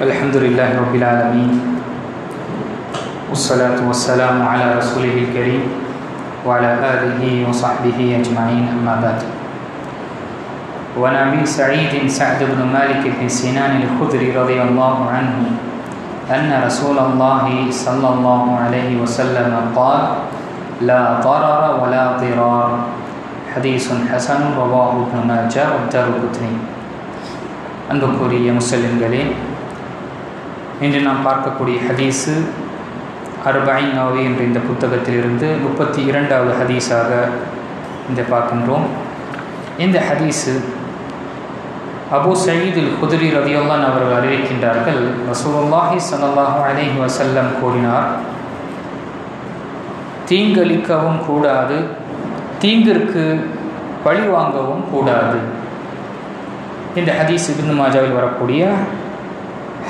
الحمد لله رب العالمين. والصلاة والسلام على رسوله الكريم وعلى آله وصحبه أجمعين أما بعد. وعن أبي سعيد سعد بن مالك بن سنان الخدري رضي الله عنه أن رسول الله صلى الله عليه وسلم قال لا ضرر ولا ضرار حديث حسن رواه ابن ماجه والدار قطني يا مسلم قليل. இன்று நாம் பார்க்கக்கூடிய ஹதீஸு அர்பாயின் நோவி என்ற இந்த புத்தகத்திலிருந்து முப்பத்தி இரண்டாவது ஹதீஸாக இந்த பார்க்கின்றோம். இந்த ஹதீஸு அபு சயீதுல் குதிரி ரதியுல்லான் அவர்கள் அறிவிக்கின்றார்கள். ரசூலுல்லாஹி சல்லாஹு அலைஹி வசல்லம் கூறினார் தீங்களிக்கவும் கூடாது தீங்கிற்கு பழி வாங்கவும் கூடாது. இந்த ஹதீஸ் இபின் மாஜாவில் வரக்கூடிய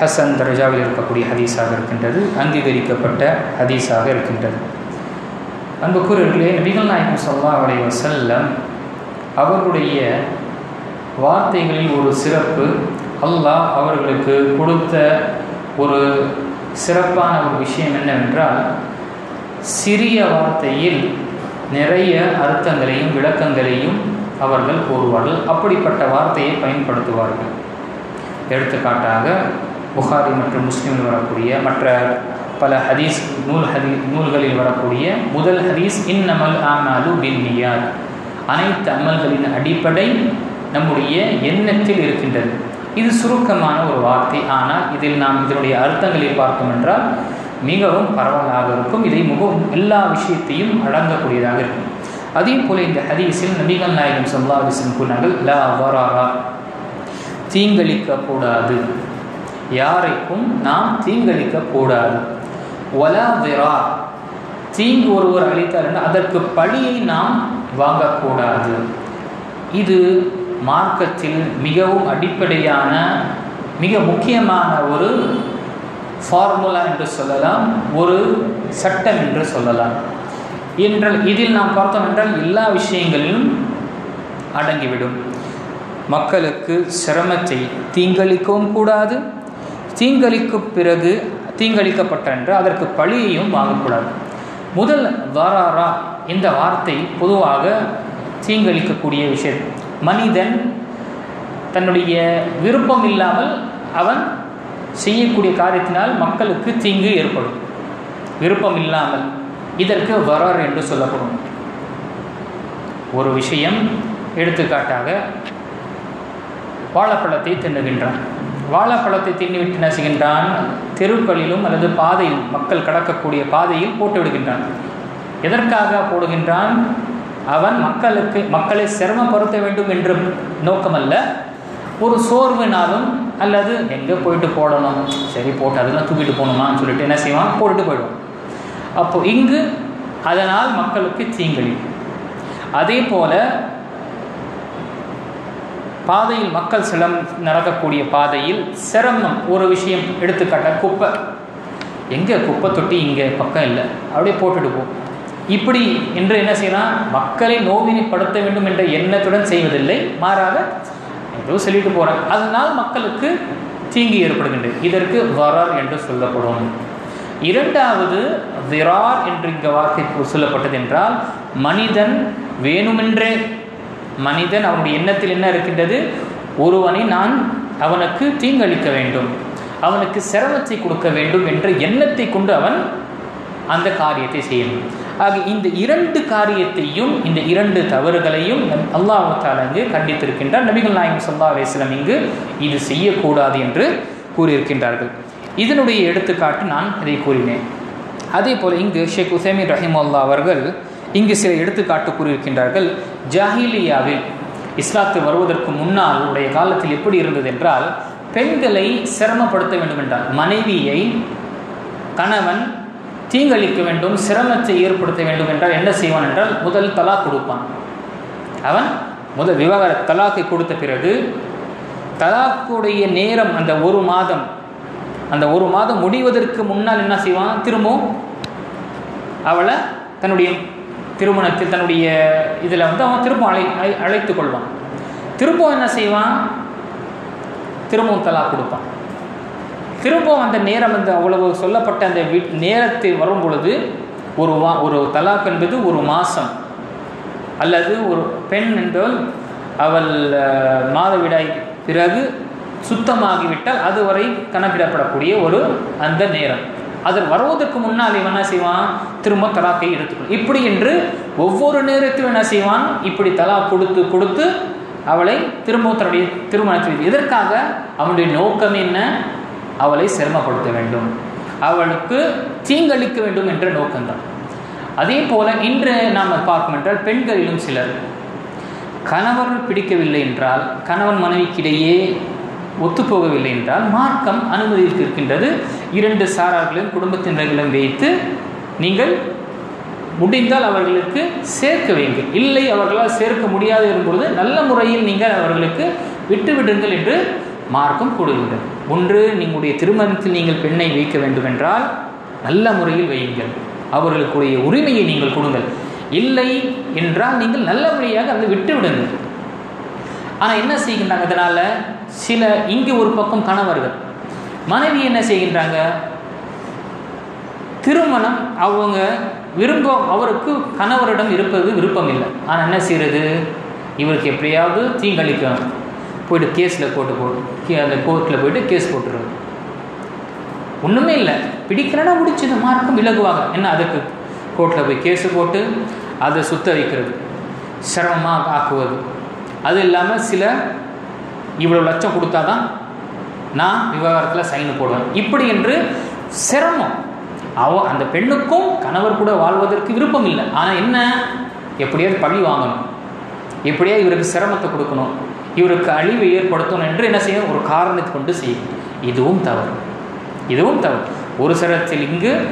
ஹசன் தர்ஜாவில் இருக்கக்கூடிய ஹதீஸாக இருக்கின்றது அங்கீகரிக்கப்பட்ட ஹதீஸாக இருக்கின்றது. அன்புக்குரியவர்களே நபிகள் நாயகம் சொல்லா அலைய வசல்லம் அவர்களுடைய வார்த்தைகளில் ஒரு சிறப்பு அல்லாஹ் அவர்களுக்கு கொடுத்த ஒரு சிறப்பான ஒரு விஷயம் என்னவென்றால் சிறிய வார்த்தையில் நிறைய அர்த்தங்களையும் விளக்கங்களையும் அவர்கள் கூறுவார்கள். அப்படிப்பட்ட வார்த்தையை பயன்படுத்துவார்கள். எடுத்துக்காட்டாக புகாரி மற்றும் முஸ்லீமில் வரக்கூடிய மற்ற பல ஹதீஸ் நூல் ஹதீ நூல்களில் வரக்கூடிய முதல் ஹதீஸ் இன்னமல் ஆனாலு பின்னியார் அனைத்து அமல்களின் அடிப்படை நம்முடைய எண்ணத்தில் இருக்கின்றது. இது சுருக்கமான ஒரு வார்த்தை. ஆனால் இதில் நாம் இதனுடைய அர்த்தங்களை பார்த்தோம் என்றால் மிகவும் பரவலாக இருக்கும். இதை மிகவும் எல்லா விஷயத்தையும் அடங்கக்கூடியதாக இருக்கும். அதே போல இந்த ஹதீஸில் நபிகள் நாயகம் சொல்லா அலிசன் கூறினார்கள் லா வராரா தீங்களிக்க கூடாது யாரைக்கும் நாம் தீங்கழிக்க கூடாது ஒலா விரா தீங்கு ஒருவர் அளித்தார் அதற்கு பழியை நாம் வாங்கக்கூடாது. இது மார்க்கத்தில் மிகவும் அடிப்படையான மிக முக்கியமான ஒரு ஃபார்முலா என்று சொல்லலாம். ஒரு சட்டம் என்று சொல்லலாம். என்றால் இதில் நாம் பார்த்தோம் என்றால் எல்லா விஷயங்களிலும் அடங்கிவிடும். மக்களுக்கு சிரமத்தை தீங்களிக்கவும் கூடாது. தீங்களிக்கு பிறகு தீங்களிக்கப்பட்ட என்று அதற்கு பழியையும் வாங்கக்கூடாது. முதல் வாராரா இந்த வார்த்தை பொதுவாக தீங்களிக்கக்கூடிய விஷயம். மனிதன் தன்னுடைய விருப்பம் இல்லாமல் அவன் செய்யக்கூடிய காரியத்தினால் மக்களுக்கு தீங்கு ஏற்படும். விருப்பம் இல்லாமல். இதற்கு வரார் என்று சொல்லப்படும். ஒரு விஷயம் எடுத்துக்காட்டாக வாழைப்பழத்தை தின்னுகின்றான். வாழைப்பழத்தை தின்னுவிட்டு நசுகின்றான். தெருக்களிலும் அல்லது பாதையில் மக்கள் கடக்கக்கூடிய பாதையில் போட்டு விடுகின்றான் எதற்காக போடுகின்றான்? அவன் மக்களுக்கு மக்களை சிரமப்படுத்த வேண்டும் என்ற நோக்கமல்ல. ஒரு சோர்வுனாலும் அல்லது எங்கே போயிட்டு போடணும்? சரி போட்டு அதெல்லாம் தூக்கிட்டு போகணுமான்னு சொல்லிட்டு என்ன செய்வான்? போட்டுட்டு போயிடுவான். அப்போ இங்கு அதனால் மக்களுக்கு தீங்களி அதே போல பாதையில் மக்கள் சிலம் நடக்கக்கூடிய பாதையில் சிரமம் ஒரு விஷயம் எடுத்துக்காட்ட குப்பை. எங்கே குப்பை தொட்டி இங்கே பக்கம் இல்லை. அப்படியே போட்டுட்டு போ. இப்படி என்று என்ன செய்யலாம் மக்களை நோவினைப்படுத்த வேண்டும் என்ற எண்ணத்துடன் செய்வதில்லை. மாறாக ஏதோ சொல்லிட்டு போகிறேன் அதனால் மக்களுக்கு தீங்கு ஏற்படுகின்றது இதற்கு வரார் என்று சொல்லப்படும். இரண்டாவது விரார் என்று இங்கே வார்த்தை சொல்லப்பட்டது என்றால் மனிதன் வேணுமென்றே மனிதன் அவனுடைய எண்ணத்தில் என்ன இருக்கின்றது? ஒருவனை நான் அவனுக்கு தீங்களிக்க வேண்டும். அவனுக்கு சிரமத்தை கொடுக்க வேண்டும் என்ற எண்ணத்தை கொண்டு அவன் அந்த காரியத்தை செய்யணும். ஆக இந்த இரண்டு காரியத்தையும் இந்த இரண்டு தவறுகளையும் அல்லாஹால இங்கு கண்டித்திருக்கின்றார். நபிகள் நாயகம் சொல்லா அலிஸ்லம் இங்கு இது செய்யக்கூடாது என்று கூறியிருக்கின்றார்கள். இதனுடைய எடுத்துக்காட்டு நான் இதை கூறினேன். அதே போல் இங்கு ஷேக் உசேமின் ரஹிமுல்லா அவர்கள் இங்கு சில எடுத்துக்காட்டு கூறியிருக்கின்றார்கள் ஜாஹிலியாவில் இஸ்லாத்து வருவதற்கு முன்னால் உடைய காலத்தில் எப்படி இருந்தது என்றால் பெண்களை சிரமப்படுத்த வேண்டும் என்றால் மனைவியை கணவன் தீங்களிக்க வேண்டும் சிரமத்தை ஏற்படுத்த வேண்டும் என்றால் என்ன செய்வான் என்றால் முதல் தலா கொடுப்பான். அவன் முதல் விவகார தலாக்கை கொடுத்த பிறகு தலாக்குடைய நேரம் அந்த ஒரு மாதம் அந்த ஒரு மாதம் முடிவதற்கு முன்னால் என்ன செய்வான்? திரும்பவும் அவளை தன்னுடைய திருமணத்தில் தன்னுடைய இதில் வந்து அவன் திரும்ப அழை அழை- அழைத்து கொள்வான். திரும்பவும் என்ன செய்வான்? திரும்பவும் தலா கொடுப்பான். திரும்பவும் அந்த நேரம் அந்த அவ்வளவு சொல்லப்பட்ட அந்த வீ- நேரத்தில் வரும் பொழுது ஒரு வா ஒரு தலாக் என்பது ஒரு மாதம் அல்லது ஒரு பெண் என்பவள் அவள் மாதவிடாய் பிறகு சுத்தமாகிவிட்டால் அதுவரை கணக்கிடப்படக்கூடிய ஒரு அந்த நேரம். அது வருவதற்கு முன்னால் இவன் என்ன செய்வான்? திரும்ப தலாக்கை எடுத்துக்கணும் இப்படி என்று ஒவ்வொரு நேரத்திலும் என்ன செய்வான்? இப்படி தலா கொடுத்து கொடுத்து அவளை திரும்ப தன்னுடைய திருமணத்தில் எதற்காக? அவனுடைய நோக்கம் என்ன? அவளை சிரமப்படுத்த வேண்டும். அவளுக்கு தீங்களிக்க வேண்டும் என்ற நோக்கம்தான். அதே போல இன்று நாம் பார்க்கும் என்றால் பெண்களிலும் சிலர் கணவர் பிடிக்கவில்லை என்றால் கணவன் மனைவிக்கிடையே ஒத்துப்போகவில்லை என்றால் மார்க்கம் அனுமதித்திருக்கின்றது. இரண்டு சாரார்களையும் குடும்பத்தினர்களும் வைத்து நீங்கள் முடிந்தால் அவர்களுக்கு சேர்க்க வேண்டும். இல்லை அவர்களால் சேர்க்க முடியாது என்பொழுது நல்ல முறையில் நீங்கள் அவர்களுக்கு விட்டுவிடுங்கள் என்று மார்க்கம் கூறுகின்றது. ஒன்று நீங்களுடைய திருமணத்தில் நீங்கள் பெண்ணை வைக்க வேண்டுமென்றால் நல்ல முறையில் வையுங்கள். அவர்களுக்குரிய உரிமையை நீங்கள் கொடுங்கள். இல்லை என்றால் நீங்கள் நல்ல முறையாக அதை விட்டு விடுங்கள் ஆனால் என்ன செய்கின்றாங்க இதனால்? சில இங்கு ஒரு பக்கம் கணவர்கள் மனைவி என்ன செய்கின்றாங்க? திருமணம் அவங்க விரும்ப அவருக்கு கணவரிடம் இருப்பது விருப்பம் இல்லை ஆனால் என்ன செய்கிறது இவருக்கு எப்படியாவது தீங்களிக்கணும் போயிட்டு கேஸில் போட்டு போட்டு அந்த கோர்ட்டில் போயிட்டு கேஸ் போட்டுருவது ஒன்றுமே இல்லை. பிடிக்கிறனா முடிச்சது மார்க்கும் விலகுவாங்க. என்ன அதுக்கு? கோர்ட்டில் போய் கேஸு போட்டு அதை சுத்த வைக்கிறது. சிரமமாக ஆக்குவது. அது இல்லாமல் சில இவ்வளோ லட்சம் கொடுத்தாதான் நான் விவகாரத்தில் சைன் போடுவேன். இப்படி என்று சிரமம். அவ அந்த பெண்ணுக்கும் கணவர் கூட வாழ்வதற்கு விருப்பம் இல்லை ஆனால் என்ன? எப்படியாவது பழி வாங்கணும். எப்படியா இவருக்கு சிரமத்தை கொடுக்கணும். இவருக்கு அழிவை ஏற்படுத்தணும் என்று என்ன செய்யணும்? ஒரு காரணத்தை கொண்டு செய்யும் இதுவும் தவறு. இதுவும் தவறு. ஒரு சிரத்தில் இங்கு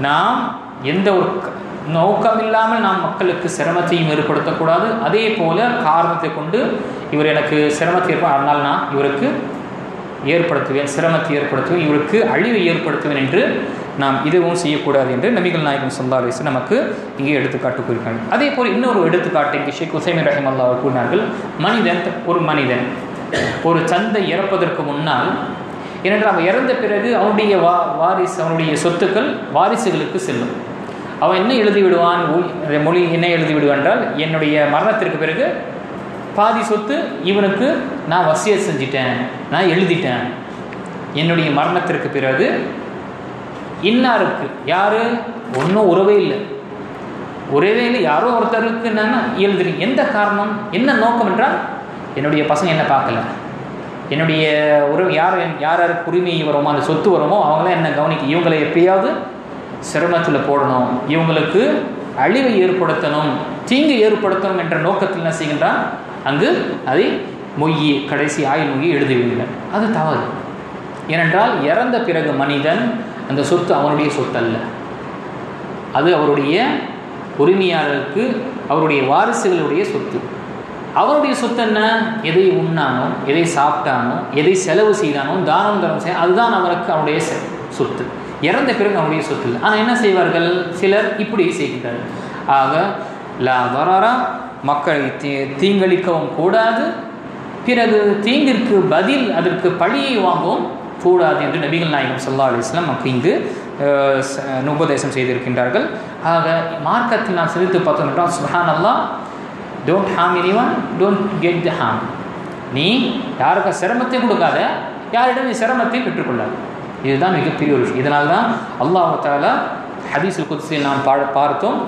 நாம் எந்த ஒரு நோக்கம் இல்லாமல் நாம் மக்களுக்கு சிரமத்தையும் ஏற்படுத்தக்கூடாது. அதே போல காரணத்தை கொண்டு இவர் எனக்கு சிரமத்தை ஏற்ப அதனால் நான் இவருக்கு ஏற்படுத்துவேன் சிரமத்தை ஏற்படுத்துவேன் இவருக்கு அழிவை ஏற்படுத்துவேன் என்று நாம் இதுவும் செய்யக்கூடாது என்று நபிகள் நாயகம் சல்லாலேஸ் நமக்கு இங்கே எடுத்துக்காட்டு கூறினாங்க அதே போல் இன்னொரு எடுத்துக்காட்டு இங்கே ஷேக் உசைமின் ரஹிம் அல்லா கூறினார்கள் மனிதன் ஒரு மனிதன் ஒரு சந்தை இறப்பதற்கு முன்னால் ஏனென்றால் அவன் இறந்த பிறகு அவனுடைய வா வாரிசு அவனுடைய சொத்துக்கள் வாரிசுகளுக்கு செல்லும். அவன் என்ன எழுதி விடுவான் மொழி என்ன எழுதி விடுவான் என்றால் என்னுடைய மரணத்திற்கு பிறகு பாதி சொத்து இவனுக்கு நான் வசிய செஞ்சிட்டேன் நான் எழுதிட்டேன். என்னுடைய மரணத்திற்கு பிறகு இன்னாருக்கு? யாரு? ஒன்றும் உறவே இல்லை. உறவே இல்லை யாரோ ஒருத்தருக்கு நான் எழுதுறேன் எந்த காரணம்? என்ன நோக்கம் என்றால் என்னுடைய பசங்க என்ன பார்க்கல? என்னுடைய உறவு யார் யார் யாருக்கு உரிமை வருமோ அந்த சொத்து வருமோ அவங்களாம் என்ன கவனிக்க? இவங்களை எப்படியாவது சிரமத்தில் போடணும். இவங்களுக்கு அழிவை ஏற்படுத்தணும் தீங்கு ஏற்படுத்தணும் என்ற நோக்கத்தில் என்ன செய்கின்றான்? அங்கு அதை மொய் கடைசி ஆயுள் மொய்யை எழுதுவீர்கள் அது தவறு. ஏனென்றால் இறந்த பிறகு மனிதன் அந்த சொத்து அவனுடைய சொத்து அல்ல அது அவருடைய உரிமையாளருக்கு அவருடைய வாரிசுகளுடைய சொத்து. அவருடைய சொத்து என்ன எதை உண்ணானோ எதை சாப்பிட்டானோ எதை செலவு செய்தானோ தானம் தரம் செய்ய அதுதான் அவருக்கு அவனுடைய சொத்து. இறந்த பிறகு அவனுடைய சொத்து இல்லை. ஆனால் என்ன செய்வார்கள்? சிலர் இப்படி செய்கின்றார்கள். ஆக லா வரரா மக்களை தீ தீங்களிக்கவும் கூடாது. பிறகு தீங்கிற்கு பதில் அதற்கு பழியை வாங்கவும் கூடாது என்று நபிகள் நாயகம் சல்லா அலிஸ்லாம் நமக்கு இங்கு உபதேசம் செய்திருக்கின்றார்கள். ஆக மார்க்கத்தில் நாம் சிந்தித்து பார்த்தோம் என்றால் சுஹான் அல்லா don't harm any one don't get the harm நீ யாருக்கும் சிரமத்தை கொடுக்காத யாரிடம் நீ சிரமத்தை பெற்றுக்கொள்ளாது. இதுதான் மிகப்பெரிய ஒரு விஷயம். இதனால தான் அல்லாஹ் தாலா ஹதீஸுல் குத்ஸில் நாம் பா பார்த்தோம்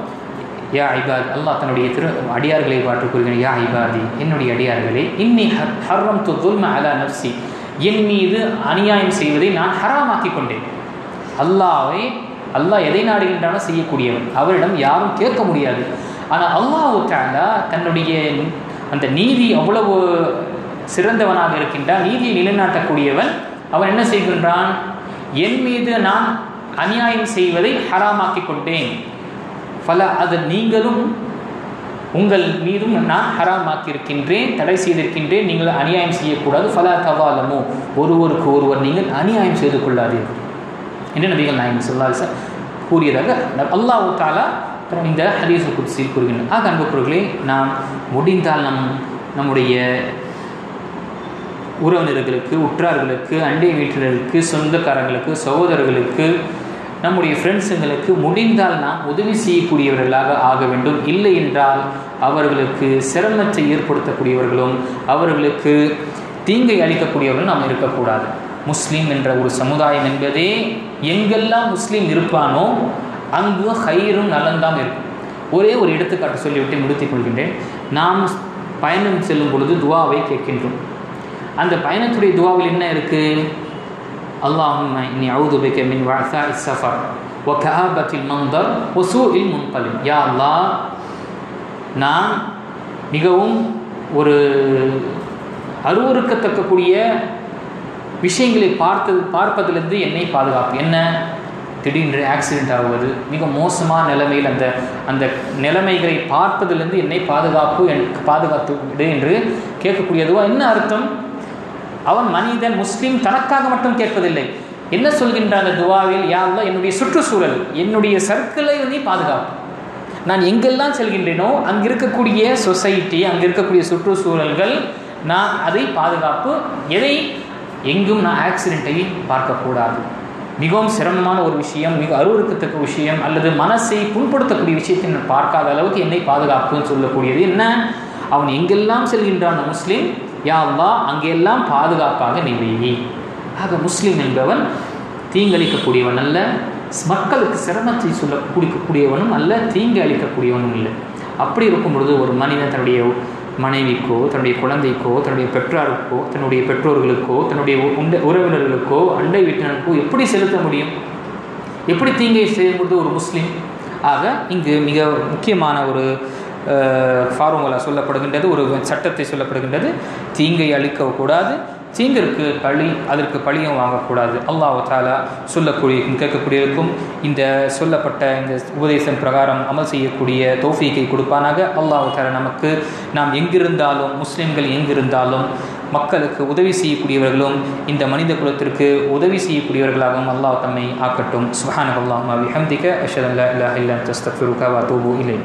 யா ஐபாத் அல்லாஹ் தன்னுடைய திரு அடியார்களை பாட்டு கூறுகிறேன் யா ஐபாதி என்னுடைய அடியார்களே இன்னி ஹர் ஹர்ரம் து துல்ம அலா நப்சி என் மீது அநியாயம் செய்வதை நான் ஹராமாக்கி கொண்டேன் அல்லாவை அல்லாஹ் எதை நாடுகின்றானோ செய்யக்கூடியவன். அவரிடம் யாரும் கேட்க முடியாது. ஆனால் அல்லாஹ் தாலா தன்னுடைய அந்த நீதி அவ்வளவு சிறந்தவனாக இருக்கின்றான் நீதியை நிலைநாட்டக்கூடியவன். அவன் என்ன செய்கின்றான்? என் மீது நான் அநியாயம் செய்வதை ஹராமாக்கி கொண்டேன் பல அது நீங்களும் உங்கள் மீதும் நான் ஹராமாக்கியிருக்கின்றேன் தடை செய்திருக்கின்றேன் நீங்கள் அநியாயம் செய்யக்கூடாது ஃபலா தவாலமோ. ஒருவருக்கு ஒருவர் நீங்கள் அநியாயம் செய்து கொள்ளாதீர்கள். என்று நபிகள் நாயகம் சார் கூறியதாக அல்லாஹ் தாலா இந்த ஹரீசு குட்சியில் கூறுகின்றனர் ஆக அன்புக்குறவர்களே நாம் முடிந்தால் நம் நம்முடைய உறவினர்களுக்கு உற்றார்களுக்கு அண்டை வீட்டினருக்கு சொந்தக்காரங்களுக்கு சகோதரர்களுக்கு நம்முடைய ஃப்ரெண்ட்ஸுங்களுக்கு முடிந்தால் நாம் உதவி செய்யக்கூடியவர்களாக ஆக வேண்டும். இல்லை என்றால் அவர்களுக்கு சிரமத்தை ஏற்படுத்தக்கூடியவர்களும் அவர்களுக்கு தீங்கை அளிக்கக்கூடியவர்களும் நாம் இருக்கக்கூடாது. முஸ்லீம் என்ற ஒரு சமுதாயம் என்பதே எங்கெல்லாம் முஸ்லீம் இருப்பானோ அங்கு ஹயிரும் நலன்தான் இருக்கும். ஒரே ஒரு எடுத்துக்காட்டு சொல்லிவிட்டு முடித்துக் கொள்கின்றேன். நாம் பயணம் செல்லும் பொழுது துவாவை கேட்கின்றோம். அந்த பயணத்துடைய துவாவில் என்ன இருக்குது اللهم إني أعوذ بك من وعثاء السفر وكآبة المنظر وسوء المنقلب يا الله நான் மிகவும் ஒரு அருவறுக்கத்தக்கக்கூடிய விஷயங்களை பார்த்தது பார்ப்பதிலிருந்து என்னை பாதுகாப்பு என்ன திடீரென்று ஆக்சிடெண்ட் ஆகுவது மிக மோசமான நிலைமையில் அந்த அந்த நிலைமைகளை பார்ப்பதிலிருந்து என்னை பாதுகாப்பு எனக்கு பாதுகாத்து விடு என்று கேட்கக்கூடியதுவா என்ன அர்த்தம் அவன் மனிதன் முஸ்லீம் தனக்காக மட்டும் கேட்பதில்லை. என்ன சொல்கின்ற அந்த துவாவில் யாரெல்லாம் என்னுடைய சுற்றுச்சூழல் என்னுடைய சர்க்கிளை வந்து பாதுகாப்பு. நான் எங்கெல்லாம் செல்கின்றேனோ அங்கே இருக்கக்கூடிய சொசைட்டி அங்கே இருக்கக்கூடிய சுற்றுச்சூழல்கள் நான் அதை பாதுகாப்பு. எதை? எங்கும் நான் ஆக்சிடெண்ட்டை பார்க்கக்கூடாது. மிகவும் சிரமமான ஒரு விஷயம் மிக அருவறுக்கத்தக்க விஷயம் அல்லது மனசை புண்படுத்தக்கூடிய விஷயத்தை நான் பார்க்காத அளவுக்கு என்னை பாதுகாப்புன்னு சொல்லக்கூடியது என்ன? அவன் எங்கெல்லாம் செல்கின்றான் முஸ்லீம்? யா அல்லா அங்கெல்லாம் பாதுகாப்பாக நீ ஆக முஸ்லீம் என்பவன் தீங்களிக்கக்கூடியவன் அல்ல மக்களுக்கு சிரமத்தை சொல்ல குடிக்கக்கூடியவனும் அல்ல தீங்கு அளிக்கக்கூடியவனும் இல்லை. அப்படி இருக்கும் பொழுது ஒரு மனிதன் தன்னுடைய மனைவிக்கோ தன்னுடைய குழந்தைக்கோ தன்னுடைய பெற்றாருக்கோ தன்னுடைய பெற்றோர்களுக்கோ தன்னுடைய உண்ட உறவினர்களுக்கோ அண்டை வீட்டினருக்கோ எப்படி செலுத்த முடியும்? எப்படி தீங்கை செய்யும்போது ஒரு முஸ்லீம்? ஆக இங்கு மிக முக்கியமான ஒரு ஃபார்முலா சொல்லப்படுகின்றது ஒரு சட்டத்தை சொல்லப்படுகின்றது தீங்கை அளிக்கக்கூடாது தீங்கிற்கு பழி அதற்கு பழியும் வாங்கக்கூடாது. அல்லாஹ் தாலா சொல்லக்கூடிய கேட்கக்கூடியவருக்கும் இந்த சொல்லப்பட்ட இந்த உபதேசம் பிரகாரம் அமல் செய்யக்கூடிய தோஃபீக்கை கொடுப்பானாக. அல்லாஹ் தாலா நமக்கு நாம் எங்கிருந்தாலும் முஸ்லீம்கள் எங்கிருந்தாலும் மக்களுக்கு உதவி செய்யக்கூடியவர்களும் இந்த மனித குலத்திற்கு உதவி செய்யக்கூடியவர்களாகவும் அல்லாஹ் தம்மை ஆக்கட்டும். சுஹான் அல்லாஹ் ஹம்திக்க அஷத் இல்லா இல்லா தூபு இல்லை